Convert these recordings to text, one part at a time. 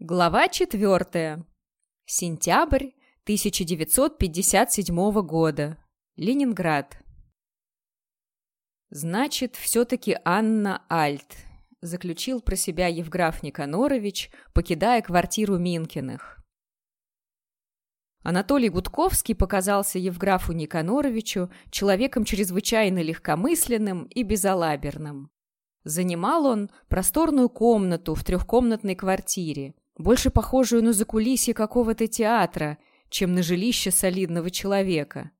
Глава 4. Сентябрь 1957 года. Ленинград. «Значит, все-таки Анна Альт», — заключил про себя Евграф Никанорович, покидая квартиру Минкиных. Анатолий Гудковский показался Евграфу Никаноровичу человеком чрезвычайно легкомысленным и безалаберным. Занимал он просторную комнату в трехкомнатной квартире, больше похожую на закулисье какого-то театра, чем на жилище солидного человека.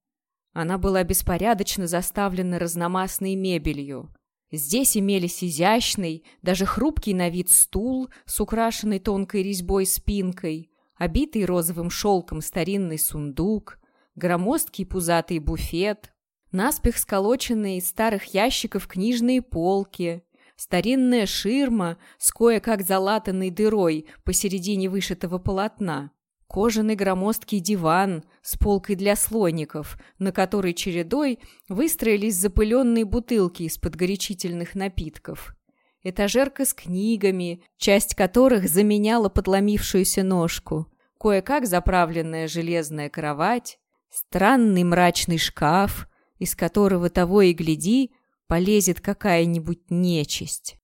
Она была беспорядочно заставлена разномастной мебелью. Здесь имелись изящный, даже хрупкий на вид стул с украшенной тонкой резьбой спинкой, обитый розовым шелком старинный сундук, громоздкий пузатый буфет, наспех сколоченные из старых ящиков книжные полки, старинная ширма с кое-как залатанной дырой посередине вышитого полотна, кожаный громоздкий диван с полкой для слоников, на которой чередой выстроились запыленные бутылки из-под горячительных напитков, этажерка с книгами, часть которых заменяла подломившуюся ножку, кое-как заправленная железная кровать, странный мрачный шкаф, из которого того и гляди полезет какая-нибудь нечисть.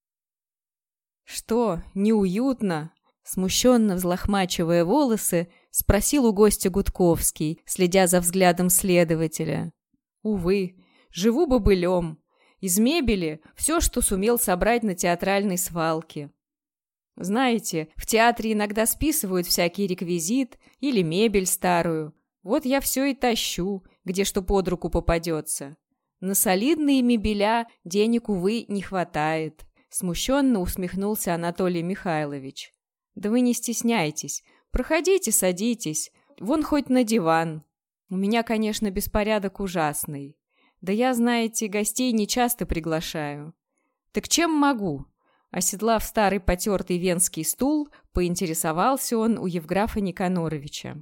«Что, неуютно?» Смущенно взлохмачивая волосы, спросил у гостя Гудковский, следя за взглядом следователя. «Увы, живу бобылем. Из мебели все, что сумел собрать на театральной свалке. Знаете, в театре иногда списывают всякий реквизит или мебель старую. Вот я все и тащу, где что под руку попадется. На солидные мебеля денег, увы, не хватает. Смущенно усмехнулся Анатолий Михайлович. Да вы не стесняйтесь. Проходите, садитесь. Вон хоть на диван. У меня, конечно, беспорядок ужасный. Да я, знаете, гостей не часто приглашаю. Так чем могу? Оседлав старый потертый венский стул, поинтересовался он у Евграфа Никаноровича.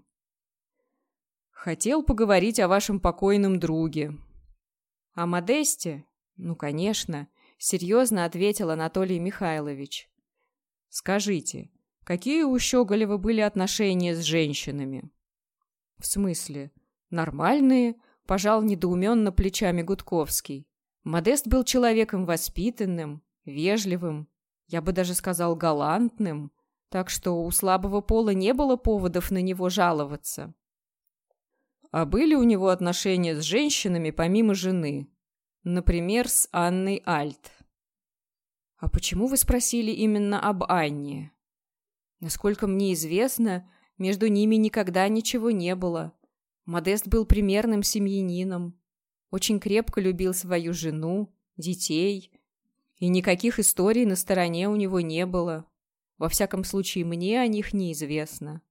«Хотел поговорить о вашем покойном друге», «О Модесте?» «Ну, конечно», — серьезно ответил Анатолий Михайлович. «Скажите, какие у Щеголева были отношения с женщинами?» «В смысле? Нормальные?» — пожал недоуменно плечами Гудковский. Модест был человеком воспитанным, вежливым, я бы даже сказал галантным, так что у слабого пола не было поводов на него жаловаться. А были у него отношения с женщинами помимо жены? Например, с Анной Альт. А почему вы спросили именно об Анне? Насколько мне известно, между ними никогда ничего не было. Модест был примерным семьянином, очень крепко любил свою жену, детей, и никаких историй на стороне у него не было. Во всяком случае, мне о них неизвестно.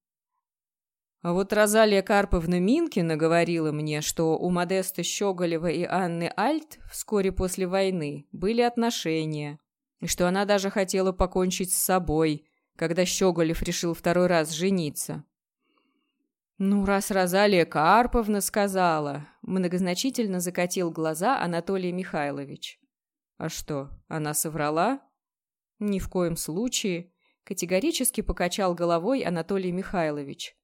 А вот Розалия Карповна Минкина говорила мне, что у Модеста Щеголева и Анны Альт вскоре после войны были отношения, и что она даже хотела покончить с собой, когда Щеголев решил второй раз жениться. «Ну, раз Розалия Карповна сказала», — многозначительно закатил глаза Анатолий Михайлович. «А что, она соврала?» «Ни в коем случае», — категорически покачал головой Анатолий Михайлович.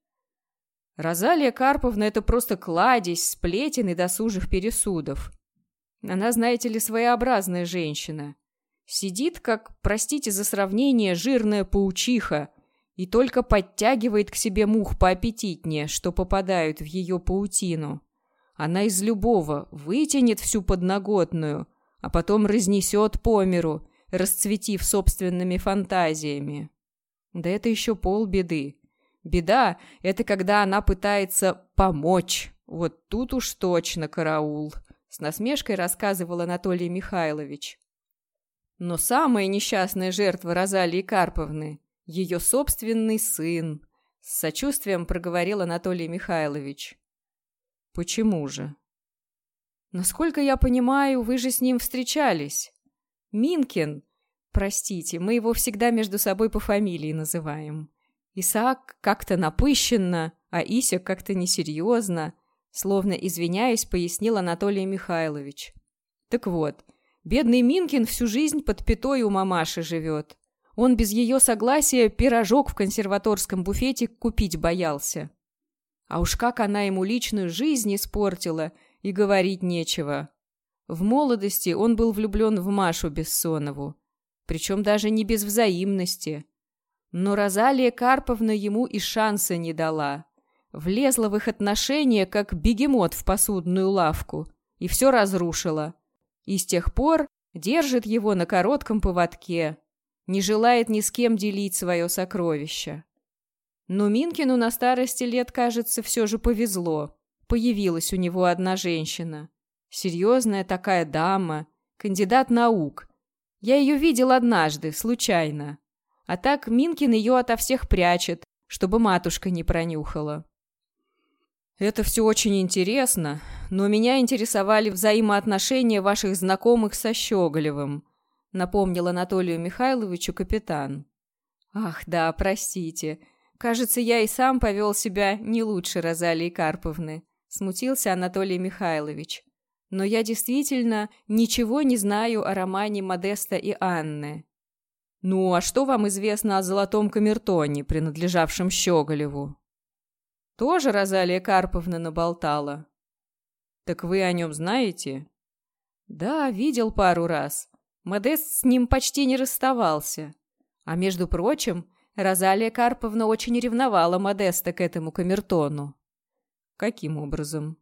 Розалия Карповна — это просто кладезь, сплетен и досужих пересудов. Она, знаете ли, своеобразная женщина. Сидит, как, простите за сравнение, жирная паучиха, и только подтягивает к себе мух поаппетитнее, что попадают в ее паутину. Она из любого вытянет всю подноготную, а потом разнесет по миру, расцветив собственными фантазиями. Да это еще полбеды. Беда — это когда она пытается помочь. Вот тут уж точно караул. С насмешкой рассказывал Анатолий Михайлович. Но самая несчастная жертва Розалии Карповны — ее собственный сын. С сочувствием проговорил Анатолий Михайлович. Почему же? Насколько я понимаю, вы же с ним встречались. Минкин, простите, мы его всегда между собой по фамилии называем. Исаак как-то напыщенно, а Ися как-то несерьезно, словно извиняясь, пояснил Анатолий Михайлович. Так вот, бедный Минкин всю жизнь под пятой у мамаши живет. Он без ее согласия пирожок в консерваторском буфете купить боялся. А уж как она ему личную жизнь испортила, и говорить нечего. В молодости он был влюблен в Машу Бессонову, причем даже не без взаимности. Но Розалия Карповна ему и шанса не дала. Влезла в их отношения, как бегемот в посудную лавку, и все разрушила. И с тех пор держит его на коротком поводке, не желает ни с кем делить свое сокровище. Но Минкину на старости лет, кажется, все же повезло. Появилась у него одна женщина. Серьезная такая дама, кандидат наук. Я ее видел однажды, случайно. А так Минкин ее ото всех прячет, чтобы матушка не пронюхала. Это все очень интересно, но меня интересовали взаимоотношения ваших знакомых со Щеголевым, напомнил Анатолию Михайловичу капитан. Ах, да, простите. Кажется, я и сам повел себя не лучше Розалии Карповны, смутился Анатолий Михайлович. Но я действительно ничего не знаю о романе Модеста и Анны. Ну, а что вам известно о золотом камертоне, принадлежавшем Щеголеву? Тоже Розалия Карповна наболтала. Так вы о нем знаете? Да, видел пару раз. Модест с ним почти не расставался. А между прочим, Розалия Карповна очень ревновала Модеста к этому камертону. Каким образом?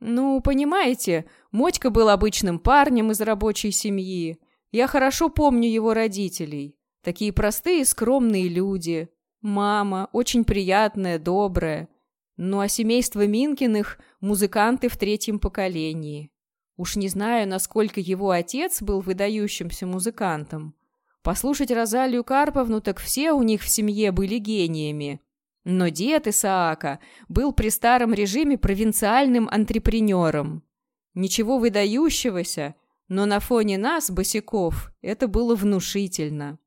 Ну, понимаете, Мотька был обычным парнем из рабочей семьи, я хорошо помню его родителей. Такие простые, скромные люди. Мама, очень приятная, добрая. Ну а семейство Минкиных – музыканты в третьем поколении. Уж не знаю, насколько его отец был выдающимся музыкантом. Послушать Розалию Карповну, так все у них в семье были гениями. Но дед Исаака был при старом режиме провинциальным антрепренером. Ничего выдающегося, но на фоне нас, босиков, это было внушительно.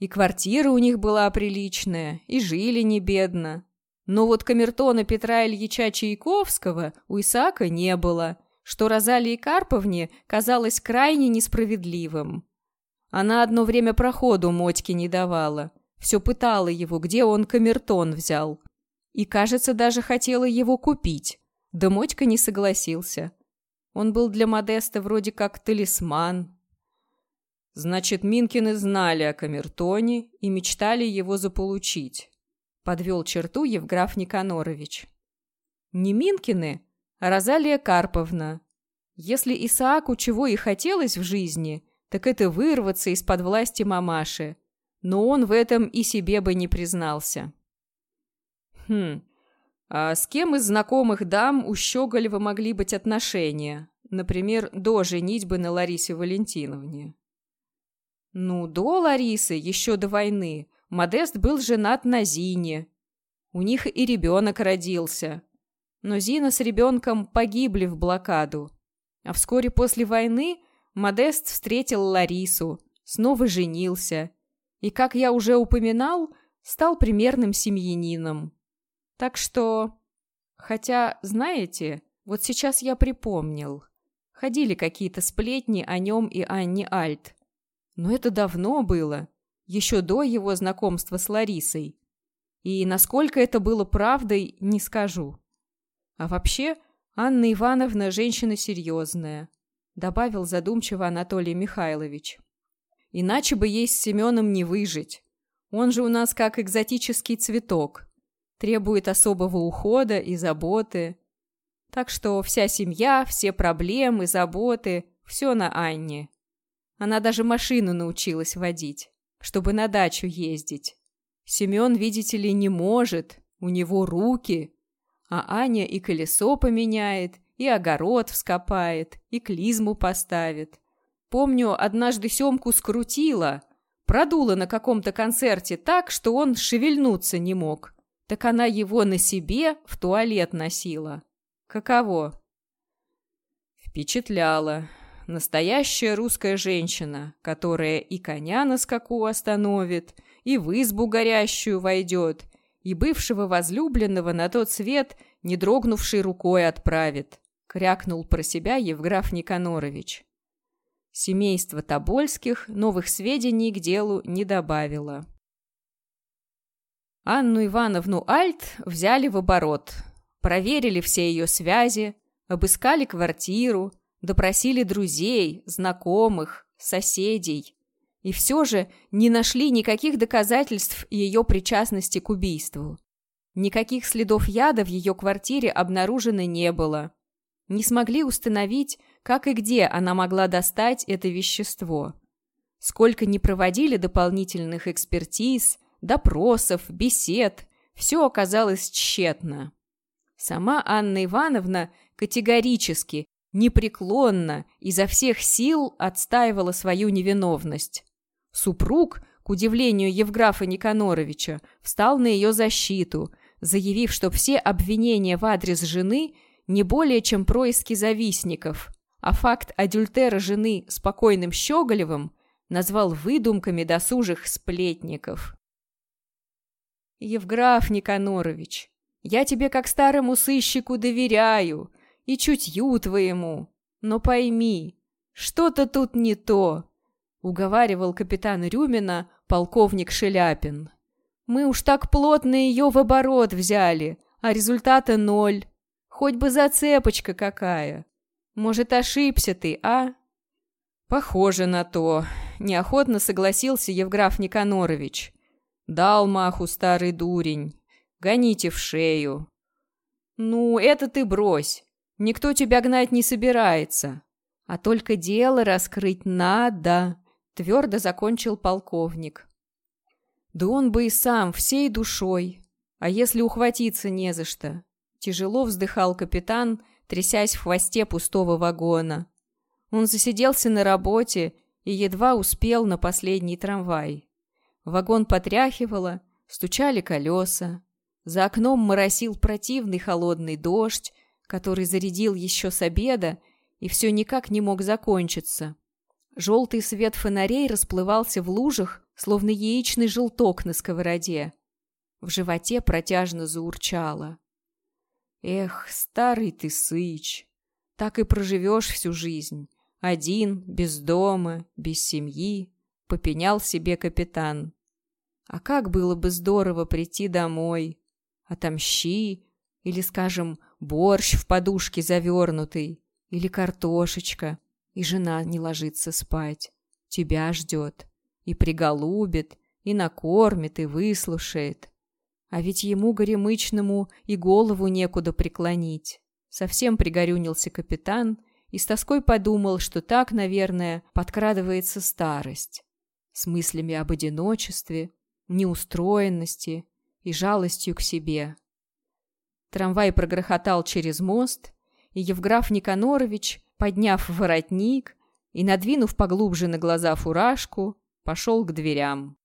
И квартира у них была приличная, и жили не бедно. Но вот камертона Петра Ильича Чайковского у Исаака не было, что Розалии Карповне казалось крайне несправедливым. Она одно время проходу Мотьке не давала, все пытала его, где он камертон взял. И, кажется, даже хотела его купить. Да Мотька не согласился. Он был для Модеста вроде как талисман. Значит, Минкины знали о камертоне и мечтали его заполучить. Подвел черту Евграф Никанорович. Не Минкины, а Розалия Карповна. Если Исааку чего и хотелось в жизни, так это вырваться из-под власти мамаши. Но он в этом и себе бы не признался. Хм, а с кем из знакомых дам у Щеголева могли быть отношения? Например, до женитьбы на Ларисе Валентиновне. Ну, до Ларисы, еще до войны, Модест был женат на Зине. У них и ребенок родился. Но Зина с ребенком погибли в блокаду. А вскоре после войны Модест встретил Ларису, снова женился. И, как я уже упоминал, стал примерным семьянином. Так что... Хотя, знаете, вот сейчас я припомнил. Ходили какие-то сплетни о нем и Анне Альт. Но это давно было, еще до его знакомства с Ларисой. И насколько это было правдой, не скажу. А вообще, Анна Ивановна женщина серьезная, добавил задумчиво Анатолий Михайлович. Иначе бы ей с Семеном не выжить. Он же у нас как экзотический цветок требует особого ухода и заботы. Так что вся семья, все проблемы, заботы – все на Анне. Она даже машину научилась водить, чтобы на дачу ездить. Семен, видите ли, не может, у него руки. А Аня и колесо поменяет, и огород вскопает, и клизму поставит. Помню, однажды Семку скрутила, продула на каком-то концерте так, что он шевельнуться не мог. Так она его на себе в туалет носила. Каково? Впечатляла. Настоящая русская женщина, которая и коня на скаку остановит, и в избу горящую войдет, и бывшего возлюбленного на тот свет, не дрогнувшей рукой отправит, крякнул про себя Евграф Никанорович. Семейство Тобольских новых сведений к делу не добавило. Анну Ивановну Альт взяли в оборот, проверили все ее связи, обыскали квартиру, допросили друзей, знакомых, соседей. И все же не нашли никаких доказательств ее причастности к убийству. Никаких следов яда в ее квартире обнаружено не было. Не смогли установить, как и где она могла достать это вещество. Сколько не проводили дополнительных экспертиз, допросов, бесед, все оказалось тщетно. Сама Анна Ивановна категорически, непреклонно, изо всех сил отстаивала свою невиновность. Супруг, к удивлению Евграфа Никаноровича, встал на ее защиту, заявив, что все обвинения в адрес жены не более чем происки завистников, а факт адюльтера жены спокойным Щеголевым назвал выдумками досужих сплетников. «Евграф Никанорович, я тебе как старому сыщику доверяю и чутью твоему, но пойми, что-то тут не то», — уговаривал капитан Рюмина полковник Шеляпин. «Мы уж так плотно ее в оборот взяли, а результата ноль. Хоть бы зацепочка какая. Может, ошибся ты, а?» «Похоже на то», — неохотно согласился Евграф Никанорович. «Дал маху старый дурень. Гоните в шею». «Ну, это ты брось. Никто тебя гнать не собирается. А только дело раскрыть надо», — твердо закончил полковник. «Да он бы и сам, всей душой. А если ухватиться не за что?» Тяжело вздыхал капитан, — трясясь в хвосте пустого вагона. Он засиделся на работе и едва успел на последний трамвай. Вагон потряхивало, стучали колеса. За окном моросил противный холодный дождь, который зарядил еще с обеда и все никак не мог закончиться. Желтый свет фонарей расплывался в лужах, словно яичный желток на сковороде. В животе протяжно заурчало. Эх, старый ты сыч, так и проживешь всю жизнь. Один, без дома, без семьи, попенял себе капитан. А как было бы здорово прийти домой, отомщи, или, скажем, борщ в подушке завернутый, или картошечка, и жена не ложится спать, тебя ждет, и приголубит, и накормит, и выслушает. А ведь ему, горемычному, и голову некуда преклонить. Совсем пригорюнился капитан и с тоской подумал, что так, наверное, подкрадывается старость. С мыслями об одиночестве, неустроенности и жалостью к себе. Трамвай прогрохотал через мост, и Евграф Никанорович, подняв воротник и надвинув поглубже на глаза фуражку, пошел к дверям.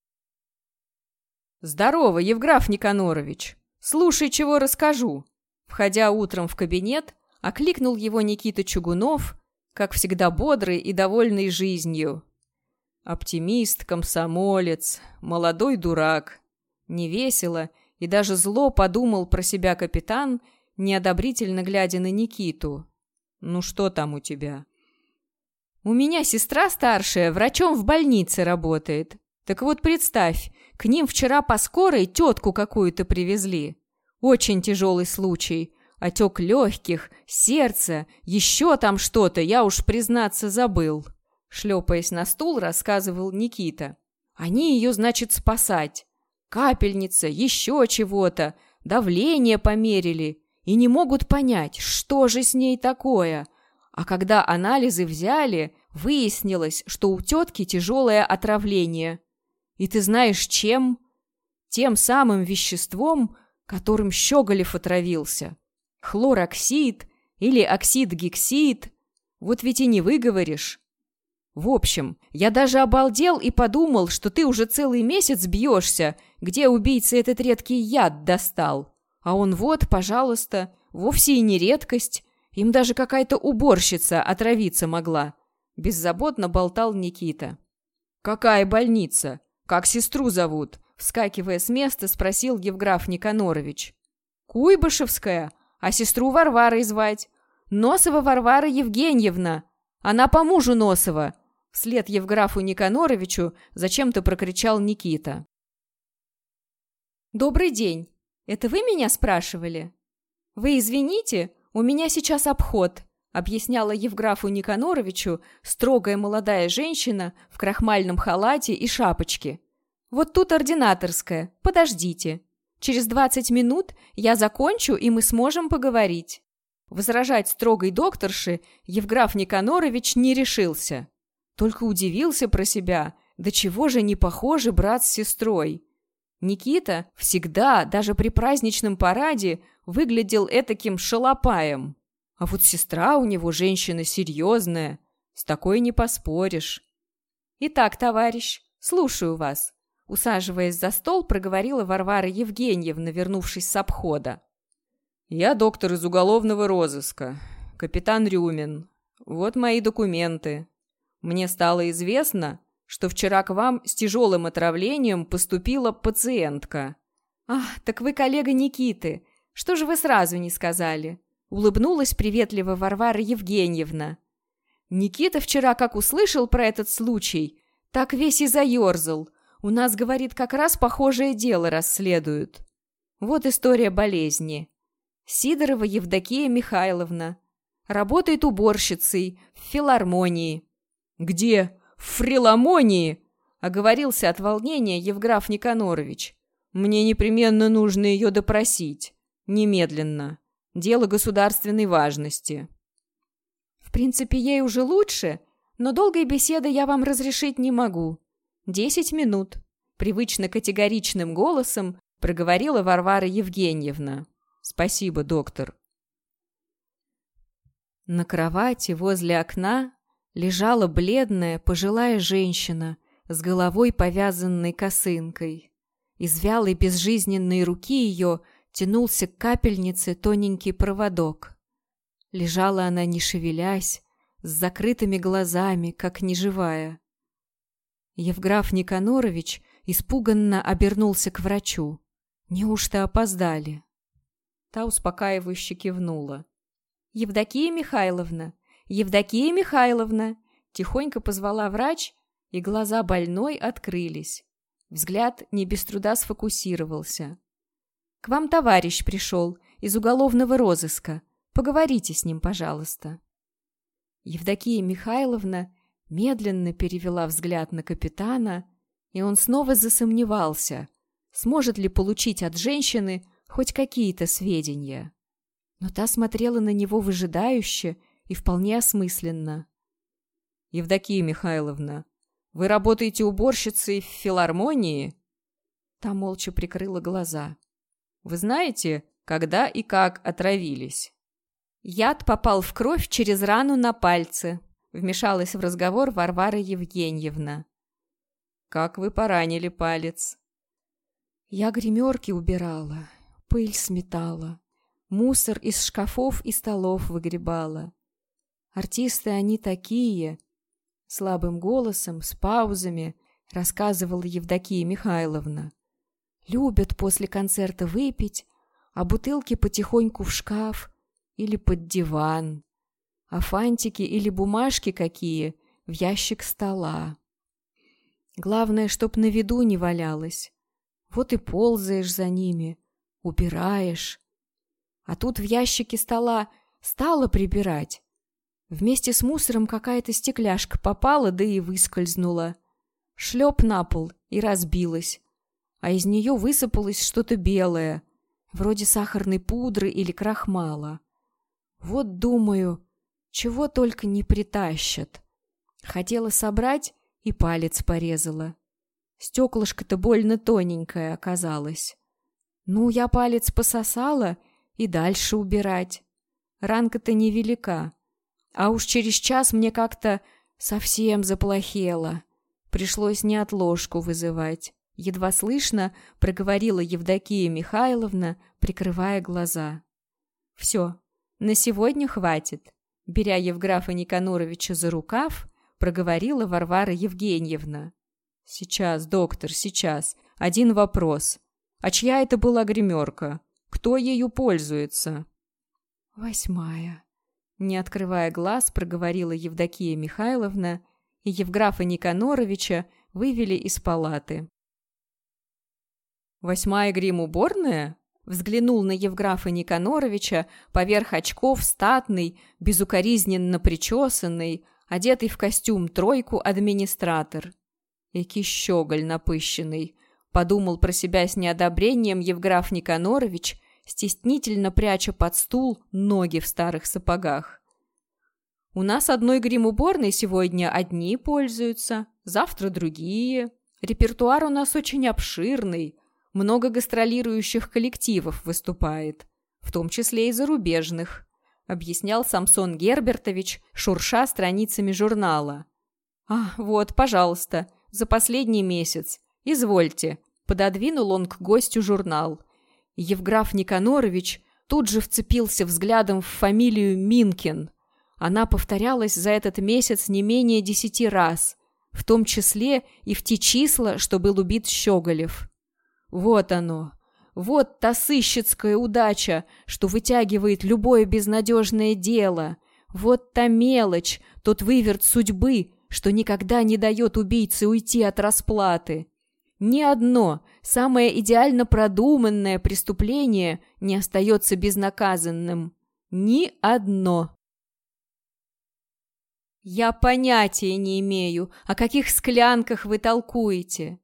«Здорово, Евграф Никанорович! Слушай, чего расскажу!» Входя утром в кабинет, окликнул его Никита Чугунов, как всегда бодрый и довольный жизнью. Оптимист, комсомолец, молодой дурак. Невесело и даже зло подумал про себя капитан, неодобрительно глядя на Никиту. «Ну что там у тебя?» «У меня сестра старшая врачом в больнице работает. Так вот представь, к ним вчера по скорой тетку какую-то привезли. Очень тяжелый случай. Отек легких, сердце, еще там что-то, я уж, признаться, забыл. Шлепаясь на стул, рассказывал Никита. Они ее, значит, спасать. Капельница, еще чего-то, давление померили. И не могут понять, что же с ней такое. А когда анализы взяли, выяснилось, что у тетки тяжелое отравление – и ты знаешь, чем? Тем самым веществом, которым Щеголев отравился. Хлороксид или оксид-гексид. Вот ведь и не выговоришь. В общем, я даже обалдел и подумал, что ты уже целый месяц бьешься, где убийца этот редкий яд достал. А он вот, пожалуйста, вовсе и не редкость. Им даже какая-то уборщица отравиться могла. Беззаботно болтал Никита. «Какая больница? «Как сестру зовут?» — вскакивая с места, спросил Евграф Никанорович. «Куйбышевская, а сестру Варварой звать. Носова Варвара Евгеньевна. Она по мужу Носова. Вслед Евграфу Никаноровичу зачем-то прокричал Никита. «Добрый день! Это вы меня спрашивали?» «Вы извините, у меня сейчас обход», объясняла Евграфу Никаноровичу строгая молодая женщина в крахмальном халате и шапочке. «Вот тут ординаторская, подождите. Через двадцать минут я закончу, и мы сможем поговорить». Возражать строгой докторше Евграф Никанорович не решился. Только удивился про себя, до чего же не похожи брат с сестрой. Никита всегда, даже при праздничном параде, выглядел этаким шалопаем. А вот сестра у него женщина серьезная, с такой не поспоришь. «Итак, товарищ, слушаю вас», — усаживаясь за стол, проговорила Варвара Евгеньевна, вернувшись с обхода. «Я доктор из уголовного розыска, капитан Рюмин. Вот мои документы. Мне стало известно, что вчера к вам с тяжелым отравлением поступила пациентка». «Ах, так вы коллега Никиты. Что же вы сразу не сказали?» Улыбнулась приветливо Варвара Евгеньевна. Никита вчера, как услышал про этот случай, так весь и заерзал. У нас, говорит, как раз похожее дело расследуют. Вот история болезни. Сидорова Евдокия Михайловна. Работает уборщицей в филармонии. «Где? В фриломонии?» — оговорился от волнения Евграф Никанорович. «Мне непременно нужно ее допросить. Немедленно. Дело государственной важности». «В принципе, ей уже лучше, но долгой беседы я вам разрешить не могу. Десять минут», — привычно категоричным голосом проговорила Варвара Евгеньевна. «Спасибо, доктор». На кровати возле окна лежала бледная пожилая женщина с головой повязанной косынкой. Из вялой безжизненной руки ее тянулся к капельнице тоненький проводок. Лежала она, не шевелясь, с закрытыми глазами, как неживая. Евграф Никанорович испуганно обернулся к врачу. Неужто опоздали? Та успокаивающе кивнула. «Евдокия Михайловна! Евдокия Михайловна!» Тихонько позвала врач, и глаза больной открылись. Взгляд не без труда сфокусировался. «К вам товарищ пришел из уголовного розыска. Поговорите с ним, пожалуйста». Евдокия Михайловна медленно перевела взгляд на капитана, и он снова засомневался, сможет ли получить от женщины хоть какие-то сведения. Но та смотрела на него выжидающе и вполне осмысленно. «Евдокия Михайловна, вы работаете уборщицей в филармонии?» Та молча прикрыла глаза. «Вы знаете, когда и как отравились?» «Яд попал в кровь через рану на пальце», — вмешалась в разговор Варвара Евгеньевна. «Как вы поранили палец?» «Я гримерки убирала, пыль сметала, мусор из шкафов и столов выгребала. Артисты они такие!» Слабым голосом, с паузами, рассказывала Евдокия Михайловна. «Любят после концерта выпить, а бутылки потихоньку в шкаф или под диван, а фантики или бумажки какие в ящик стола. Главное, чтоб на виду не валялось. Вот и ползаешь за ними, убираешь. А тут в ящике стола стала прибирать, Вместе с мусором какая-то стекляшка попала, да и выскользнула. Шлеп на пол и разбилась. А из нее высыпалось что-то белое, вроде сахарной пудры или крахмала. Вот думаю, чего только не притащат. Хотела собрать и палец порезала. Стеклышко-то больно тоненькое оказалось. Ну, я палец пососала и дальше убирать. Ранка-то невелика. А уж через час мне как-то совсем заплохело. Пришлось неотложку вызывать. Едва слышно проговорила Евдокия Михайловна, прикрывая глаза. «Все, на сегодня хватит», — беря Евграфа Никаноровича за рукав, проговорила Варвара Евгеньевна. «Сейчас, доктор, сейчас. Один вопрос. А чья это была гримерка? Кто ею пользуется?» «Восьмая», не открывая глаз, проговорила Евдокия Михайловна и Евграфа Никаноровича вывели из палаты. «Восьмая грим-уборная?» Взглянул на Евграфа Никаноровича поверх очков статный, безукоризненно причесанный, одетый в костюм тройку администратор. Эки щеголь напыщенный, подумал про себя с неодобрением Евграф Никанорович, стеснительно пряча под стул ноги в старых сапогах. У нас одной грим-уборной сегодня одни пользуются, завтра другие. Репертуар у нас очень обширный, много гастролирующих коллективов выступает, в том числе и зарубежных, объяснял Самсон Гербертович, шурша страницами журнала. «А, вот, пожалуйста, за последний месяц. Извольте», — пододвинул он к гостю журнал. Евграф Никанорович тут же вцепился взглядом в фамилию Минкин. Она повторялась за этот месяц не менее десяти раз, в том числе и в те числа, что был убит Щеголев. Вот оно. Вот та сыщицкая удача, что вытягивает любое безнадежное дело. Вот та мелочь, тот выверт судьбы, что никогда не дает убийце уйти от расплаты. Ни одно, самое идеально продуманное преступление не остается безнаказанным. Ни одно. Я понятия не имею, о каких склянках вы толкуете.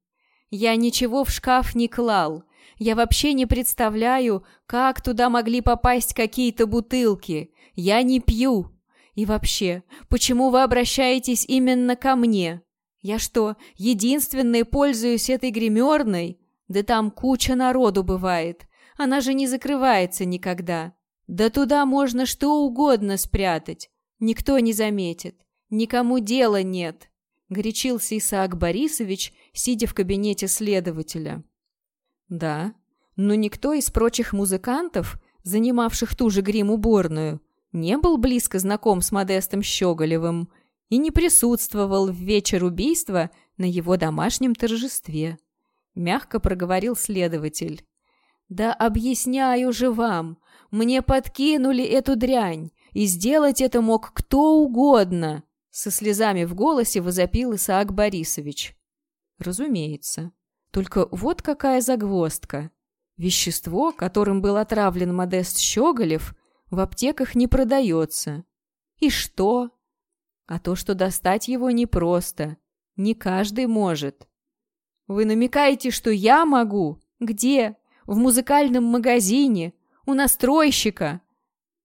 Я ничего в шкаф не клал. Я вообще не представляю, как туда могли попасть какие-то бутылки. Я не пью. И вообще, почему вы обращаетесь именно ко мне? Я что, единственный пользуюсь этой гримерной? Да там куча народу бывает. Она же не закрывается никогда. Да туда можно что угодно спрятать. Никто не заметит. Никому дела нет. Горячился Исаак Борисович, сидя в кабинете следователя. Да, но никто из прочих музыкантов, занимавших ту же грим-уборную, не был близко знаком с Модестом Щеголевым и не присутствовал в вечер убийства на его домашнем торжестве. Мягко проговорил следователь. «Да объясняю же вам, мне подкинули эту дрянь, и сделать это мог кто угодно!» Со слезами в голосе возопил Исаак Борисович. Разумеется. Только вот какая загвоздка. Вещество, которым был отравлен Модест Щеголев, в аптеках не продается. И что? А то, что достать его непросто. Не каждый может. Вы намекаете, что я могу? Где? В музыкальном магазине? У настройщика?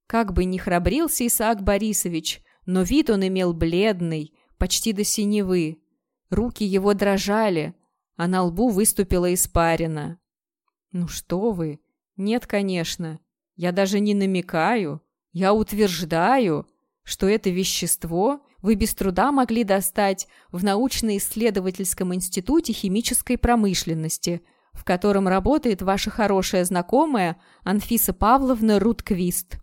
Как бы ни храбрился Исаак Борисович, но вид он имел бледный, почти до синевы. Руки его дрожали, а на лбу выступила испарина. «Ну что вы? Нет, конечно. Я даже не намекаю. Я утверждаю, что это вещество вы без труда могли достать в научно-исследовательском институте химической промышленности, в котором работает ваша хорошая знакомая Анфиса Павловна Рутквист.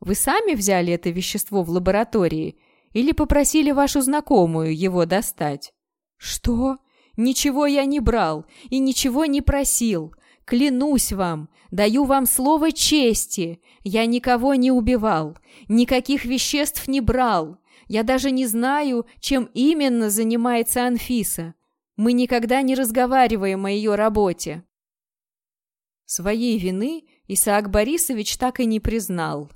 Вы сами взяли это вещество в лаборатории или попросили вашу знакомую его достать? «Что? Ничего я не брал и ничего не просил. Клянусь вам, даю вам слово чести. Я никого не убивал, никаких веществ не брал. Я даже не знаю, чем именно занимается Анфиса. Мы никогда не разговариваем о ее работе». Своей вины Исаак Борисович так и не признал.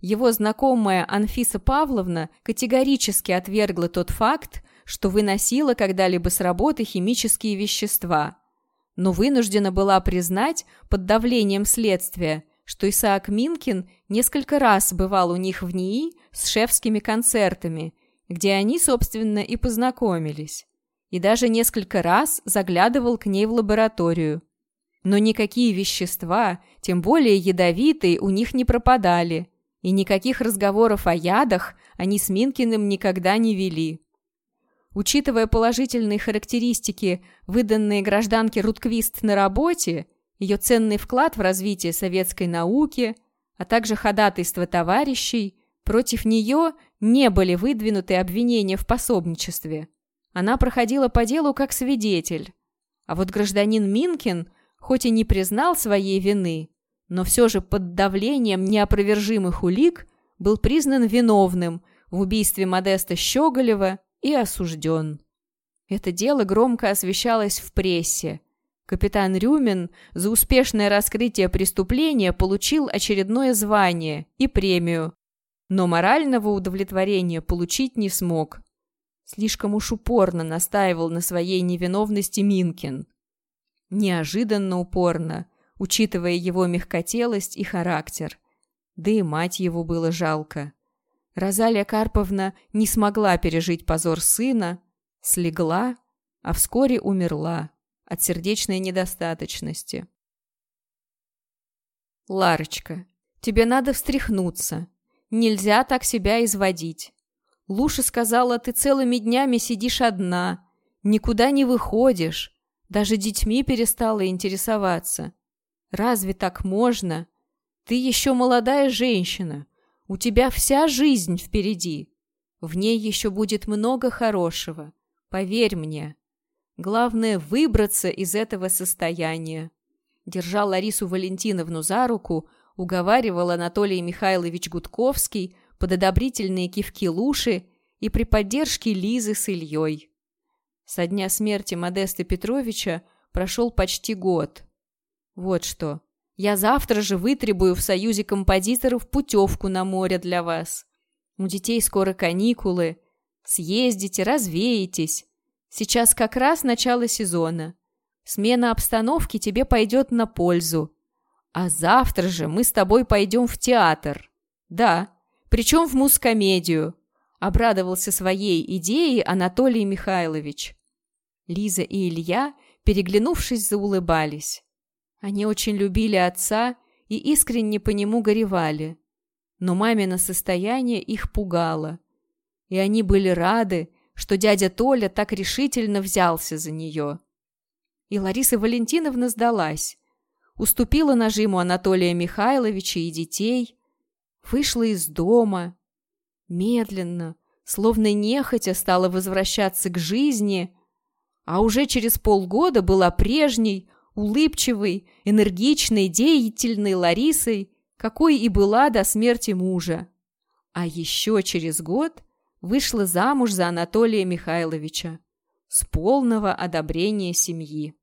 Его знакомая Анфиса Павловна категорически отвергла тот факт, что выносила когда-либо с работы химические вещества, но вынуждена была признать под давлением следствия, что Исаак Минкин несколько раз бывал у них в НИИ с шефскими концертами, где они, собственно, и познакомились, и даже несколько раз заглядывал к ней в лабораторию. Но никакие вещества, тем более ядовитые, у них не пропадали, и никаких разговоров о ядах они с Минкиным никогда не вели. Учитывая положительные характеристики, выданные гражданке Рутквист на работе, ее ценный вклад в развитие советской науки, а также ходатайство товарищей, против нее не были выдвинуты обвинения в пособничестве. Она проходила по делу как свидетель. А вот гражданин Минкин, хоть и не признал своей вины, но все же под давлением неопровержимых улик был признан виновным в убийстве Модеста Щеголева и осужден. Это дело громко освещалось в прессе. Капитан Рюмин за успешное раскрытие преступления получил очередное звание и премию, но морального удовлетворения получить не смог. Слишком уж упорно настаивал на своей невиновности Минкин. Неожиданно упорно, учитывая его мягкотелость и характер. Да и мать его было жалко. Розалия Карповна не смогла пережить позор сына, слегла, а вскоре умерла от сердечной недостаточности. «Ларочка, тебе надо встряхнуться. Нельзя так себя изводить. Луша сказала, ты целыми днями сидишь одна, никуда не выходишь, даже детьми перестала интересоваться. Разве так можно? Ты еще молодая женщина, у тебя вся жизнь впереди. В ней еще будет много хорошего, поверь мне. Главное — выбраться из этого состояния. Держа Ларису Валентиновну за руку, уговаривал Анатолий Михайлович Гудковский под одобрительные кивки Луши и при поддержке Лизы с Ильей. Со дня смерти Модеста Петровича прошел почти год. Вот что. Я завтра же вытребую в Союзе композиторов путевку на море для вас. У детей скоро каникулы. Съездите, развеетесь. Сейчас как раз начало сезона. Смена обстановки тебе пойдет на пользу. А завтра же мы с тобой пойдем в театр. Да, причем в мускомедию. Обрадовался своей идее Анатолий Михайлович. Лиза и Илья, переглянувшись, заулыбались. Они очень любили отца и искренне по нему горевали. Но мамино состояние их пугало. И они были рады, что дядя Толя так решительно взялся за нее. И Лариса Валентиновна сдалась. Уступила нажиму Анатолия Михайловича и детей. Вышла из дома. Медленно, словно нехотя стала возвращаться к жизни, а уже через полгода была прежней, улыбчивой, энергичной, деятельной Ларисой, какой и была до смерти мужа. А еще через год вышла замуж за Анатолия Михайловича с полного одобрения семьи.